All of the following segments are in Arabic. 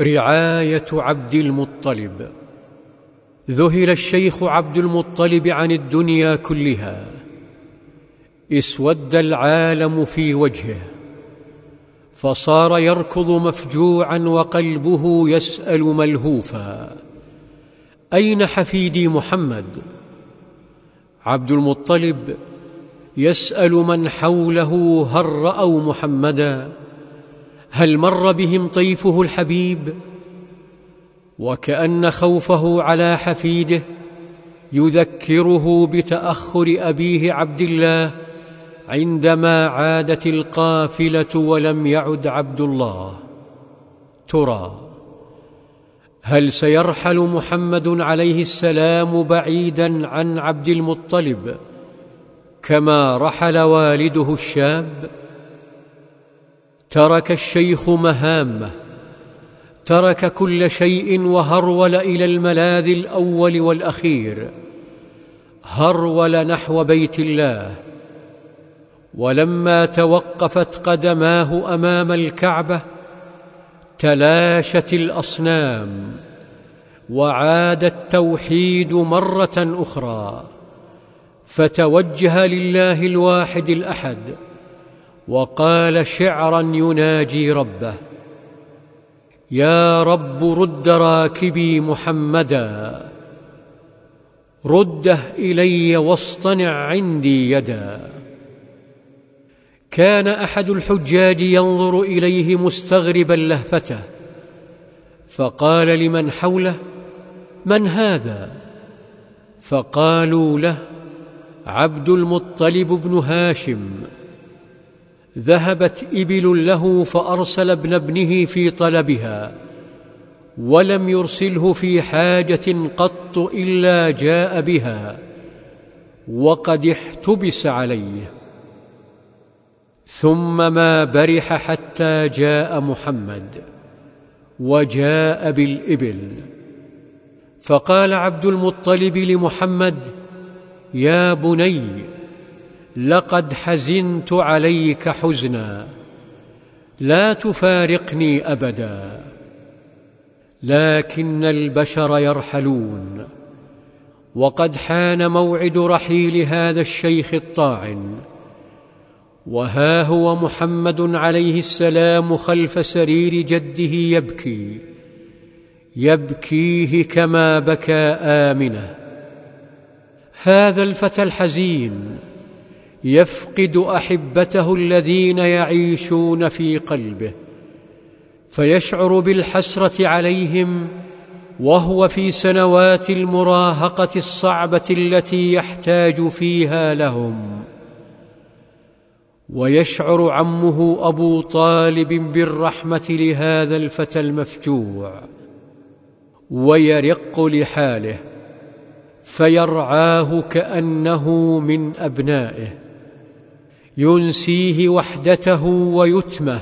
رعاية عبد المطلب. ذهل الشيخ عبد المطلب عن الدنيا كلها. اسود العالم في وجهه. فصار يركض مفجوعا وقلبه يسأل ملهوفا. أين حفيدي محمد؟ عبد المطلب يسأل من حوله هل رأوا محمدا؟ هل مر بهم طيفه الحبيب؟ وكأن خوفه على حفيده يذكره بتأخر أبيه عبد الله عندما عادت القافلة ولم يعد عبد الله. ترى هل سيرحل محمد عليه السلام بعيدا عن عبد المطلب كما رحل والده الشاب؟ ترك الشيخ مهامه ترك كل شيء وهرول إلى الملاذ الأول والأخير هرول نحو بيت الله. ولما توقفت قدماه أمام الكعبة تلاشت الأصنام وعاد التوحيد مرة أخرى فتوجه لله الواحد الأحد. وقال شعرا يناجي ربه يا رب رد راكبي محمدا رده إلي واصطنع عندي يدا. كان أحد الحجاج ينظر إليه مستغربا لهفته فقال لمن حوله من هذا؟ فقالوا له عبد المطلب بن هاشم. ذهبت إبل له فأرسل ابن ابنه في طلبها ولم يرسله في حاجة قط إلا جاء بها وقد احتبس عليه. ثم ما برح حتى جاء محمد وجاء بالإبل. فقال عبد المطلب لمحمد يا بني لقد حزنت عليك حزنا لا تفارقني أبدا لكن البشر يرحلون وقد حان موعد رحيل هذا الشيخ الطاعن وها هو محمد عليه السلام خلف سرير جده يبكي يبكيه كما بكى آمنه. هذا الفتى الحزين يفقد أحبته الذين يعيشون في قلبه فيشعر بالحسرة عليهم وهو في سنوات المراهقة الصعبة التي يحتاج فيها لهم. ويشعر عمه أبو طالب بالرحمة لهذا الفتى المفجوع ويرق لحاله فيرعاه كأنه من أبنائه. ينسيه وحدته ويتمه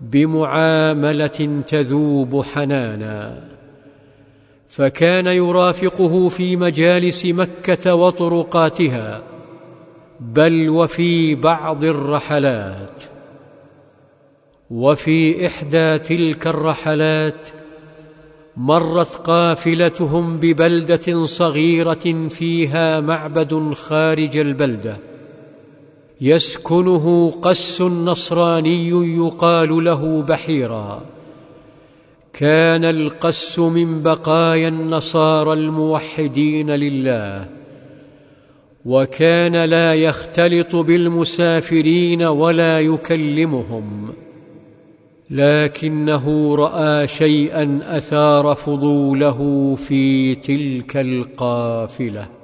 بمعاملة تذوب حنانا. فكان يرافقه في مجالس مكة وطرقاتها بل وفي بعض الرحلات. وفي إحدى تلك الرحلات مرت قافلتهم ببلدة صغيرة فيها معبد خارج البلدة. يسكنه قس نصراني يقال له بحيرا. كان القس من بقايا النصارى الموحدين لله وكان لا يختلط بالمسافرين ولا يكلمهم لكنه رأى شيئا أثار فضوله في تلك القافلة.